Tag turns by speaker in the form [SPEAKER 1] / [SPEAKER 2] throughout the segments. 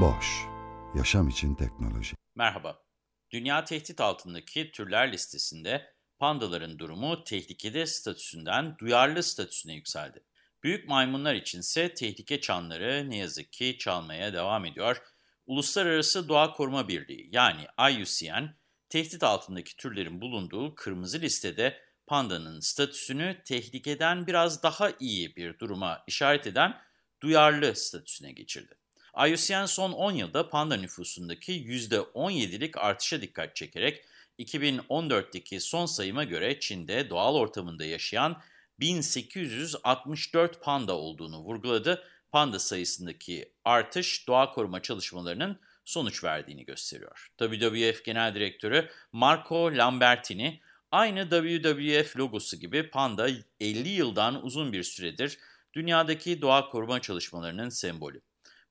[SPEAKER 1] Boş, yaşam için teknoloji.
[SPEAKER 2] Merhaba. Dünya tehdit altındaki türler listesinde pandaların durumu tehlikede statüsünden duyarlı statüsüne yükseldi. Büyük maymunlar içinse tehlike çanları ne yazık ki çalmaya devam ediyor. Uluslararası Doğa Koruma Birliği yani IUCN, tehdit altındaki türlerin bulunduğu kırmızı listede pandanın statüsünü tehlikeden biraz daha iyi bir duruma işaret eden duyarlı statüsüne geçirdi. IUCN son 10 yılda panda nüfusundaki %17'lik artışa dikkat çekerek 2014'teki son sayıma göre Çin'de doğal ortamında yaşayan 1864 panda olduğunu vurguladı. Panda sayısındaki artış doğa koruma çalışmalarının sonuç verdiğini gösteriyor. WWF Genel Direktörü Marco Lambertini, aynı WWF logosu gibi panda 50 yıldan uzun bir süredir dünyadaki doğa koruma çalışmalarının sembolü.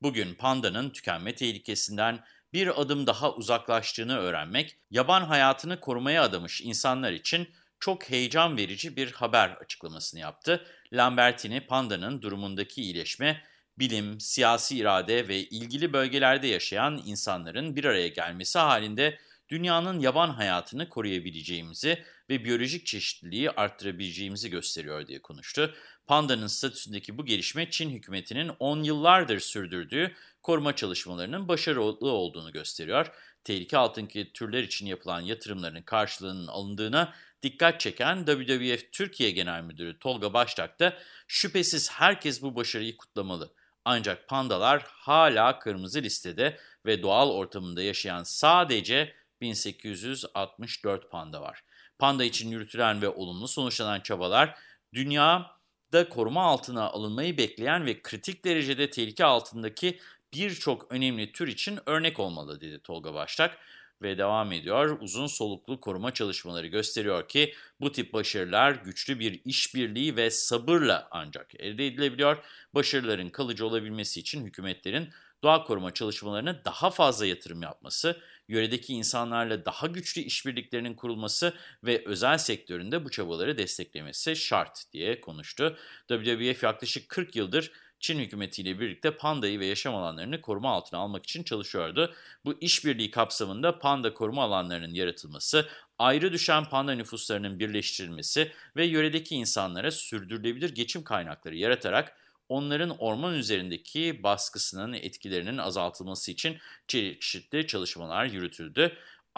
[SPEAKER 2] Bugün pandanın tükenme tehlikesinden bir adım daha uzaklaştığını öğrenmek, yaban hayatını korumaya adamış insanlar için çok heyecan verici bir haber açıklamasını yaptı. Lambertini, pandanın durumundaki iyileşme, bilim, siyasi irade ve ilgili bölgelerde yaşayan insanların bir araya gelmesi halinde dünyanın yaban hayatını koruyabileceğimizi ve biyolojik çeşitliliği arttırabileceğimizi gösteriyor diye konuştu. Pandanın statüsündeki bu gelişme Çin hükümetinin 10 yıllardır sürdürdüğü koruma çalışmalarının başarılı olduğunu gösteriyor. Tehlike altındaki türler için yapılan yatırımların karşılığının alındığına dikkat çeken WWF Türkiye Genel Müdürü Tolga Baştak da şüphesiz herkes bu başarıyı kutlamalı. Ancak pandalar hala kırmızı listede ve doğal ortamında yaşayan sadece 1864 panda var. Panda için yürütülen ve olumlu sonuçlanan çabalar dünyada koruma altına alınmayı bekleyen ve kritik derecede tehlike altındaki birçok önemli tür için örnek olmalı dedi Tolga Baştak ve devam ediyor. Uzun soluklu koruma çalışmaları gösteriyor ki bu tip başarılar güçlü bir işbirliği ve sabırla ancak elde edilebiliyor. Başarıların kalıcı olabilmesi için hükümetlerin doğa koruma çalışmalarına daha fazla yatırım yapması, yöredeki insanlarla daha güçlü işbirliklerinin kurulması ve özel sektöründe bu çabaları desteklemesi şart diye konuştu. WWF yaklaşık 40 yıldır Çin hükümetiyle birlikte pandayı ve yaşam alanlarını koruma altına almak için çalışıyordu. Bu işbirliği kapsamında panda koruma alanlarının yaratılması, ayrı düşen panda nüfuslarının birleştirilmesi ve yöredeki insanlara sürdürülebilir geçim kaynakları yaratarak onların orman üzerindeki baskısının etkilerinin azaltılması için çeşitli çalışmalar yürütüldü.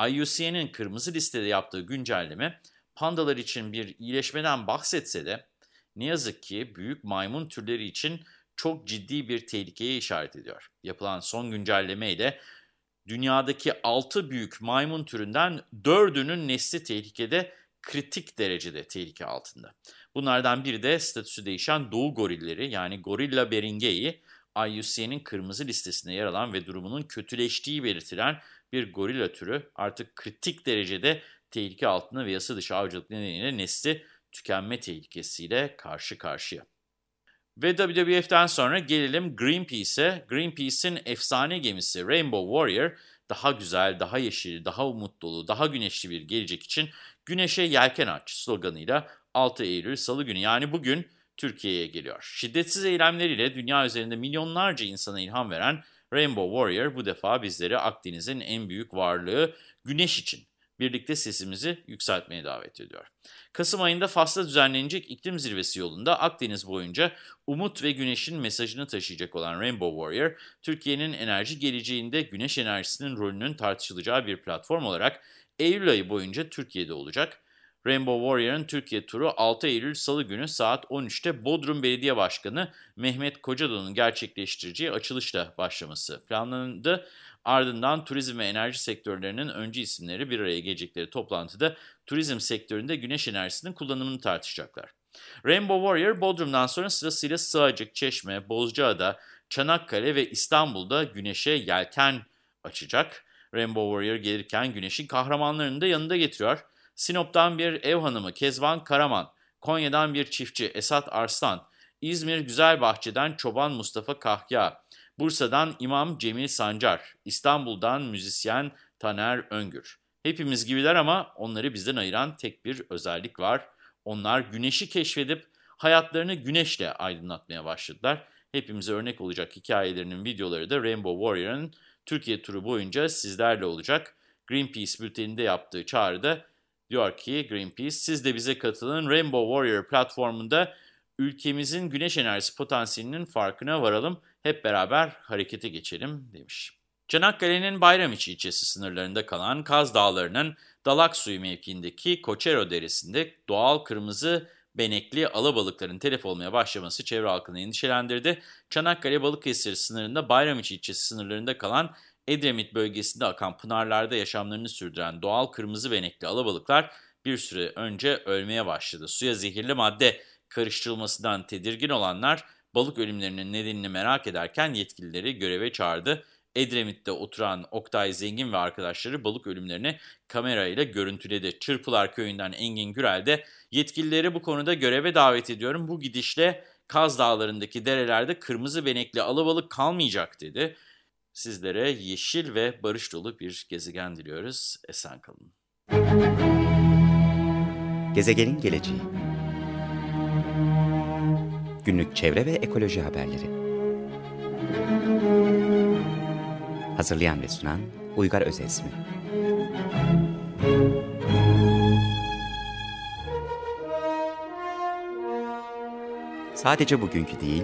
[SPEAKER 2] IUCN'in kırmızı listede yaptığı güncelleme pandalar için bir iyileşmeden bahsetse de ne yazık ki büyük maymun türleri için çok ciddi bir tehlikeye işaret ediyor. Yapılan son güncelleme ile dünyadaki 6 büyük maymun türünden 4'ünün nesli tehlikede kritik derecede tehlike altında. Bunlardan biri de statüsü değişen doğu gorilleri yani Gorilla beringei, IUCN'in kırmızı listesinde yer alan ve durumunun kötüleştiği belirtilen bir gorilla türü artık kritik derecede tehlike altında ve yasa dışı avcılık nedeniyle nesli tükenme tehlikesiyle karşı karşıya. Ve WWF'den sonra gelelim Greenpeace'e. Greenpeace'in efsane gemisi Rainbow Warrior daha güzel, daha yeşil, daha umut dolu, daha güneşli bir gelecek için Güneşe Yelken Aç sloganıyla 6 Eylül Salı günü yani bugün Türkiye'ye geliyor. Şiddetsiz eylemleriyle dünya üzerinde milyonlarca insana ilham veren Rainbow Warrior bu defa bizleri Akdeniz'in en büyük varlığı Güneş için birlikte sesimizi yükseltmeye davet ediyor. Kasım ayında Fas'ta düzenlenecek iklim zirvesi yolunda Akdeniz boyunca umut ve güneşin mesajını taşıyacak olan Rainbow Warrior, Türkiye'nin enerji geleceğinde güneş enerjisinin rolünün tartışılacağı bir platform olarak Eylül ayı boyunca Türkiye'de olacak. Rainbow Warrior'ın Türkiye turu 6 Eylül Salı günü saat 13'te Bodrum Belediye Başkanı Mehmet Kocadon'un gerçekleştireceği açılışla başlaması planlandı. Ardından turizm ve enerji sektörlerinin öncü isimleri bir araya gelecekleri toplantıda turizm sektöründe güneş enerjisinin kullanımını tartışacaklar. Rainbow Warrior Bodrum'dan sonra sırasıyla Sığacık, Çeşme, Bozcaada, Çanakkale ve İstanbul'da güneşe yelken açacak. Rainbow Warrior gelirken güneşin kahramanlarını da yanında getiriyor. Sinop'tan bir ev hanımı Kezban Karaman, Konya'dan bir çiftçi Esat Arslan, İzmir Güzelbahçe'den Çoban Mustafa Kahya, Bursa'dan İmam Cemil Sancar, İstanbul'dan müzisyen Taner Öngür. Hepimiz gibiler ama onları bizden ayıran tek bir özellik var. Onlar güneşi keşfedip hayatlarını güneşle aydınlatmaya başladılar. Hepimize örnek olacak hikayelerinin videoları da Rainbow Warrior'ın Türkiye turu boyunca sizlerle olacak. Greenpeace bülteninde yaptığı çağrıda diyor ki Greenpeace siz de bize katılın Rainbow Warrior platformunda ülkemizin güneş enerjisi potansiyelinin farkına varalım, hep beraber harekete geçelim demiş. Çanakkale'nin Bayramiçi ilçesi sınırlarında kalan Kaz Dağları'nın Dalak Suyu mevkiindeki Koçero Deresi'nde doğal kırmızı benekli alabalıkların telef olmaya başlaması çevre halkını endişelendirdi. Çanakkale Balıkesir sınırında Bayramiçi ilçesi sınırlarında kalan Edremit bölgesinde akan pınarlarda yaşamlarını sürdüren doğal kırmızı benekli alabalıklar bir süre önce ölmeye başladı. Suya zehirli madde karıştırılmasından tedirgin olanlar balık ölümlerinin nedenini merak ederken yetkilileri göreve çağırdı. Edremit'te oturan Oktay Zengin ve arkadaşları balık ölümlerini kamerayla görüntüledi. Çırpılar köyünden Engin Gürel de yetkilileri bu konuda göreve davet ediyorum. Bu gidişle Kaz Dağları'ndaki derelerde kırmızı benekli alabalık kalmayacak dedi. Sizlere yeşil ve barış dolu bir gezegen diliyoruz. Esen kalın.
[SPEAKER 3] Gezegenin geleceği Günlük çevre ve ekoloji haberleri Hazırlayan ve sunan Uygar Özesmi Sadece bugünkü değil,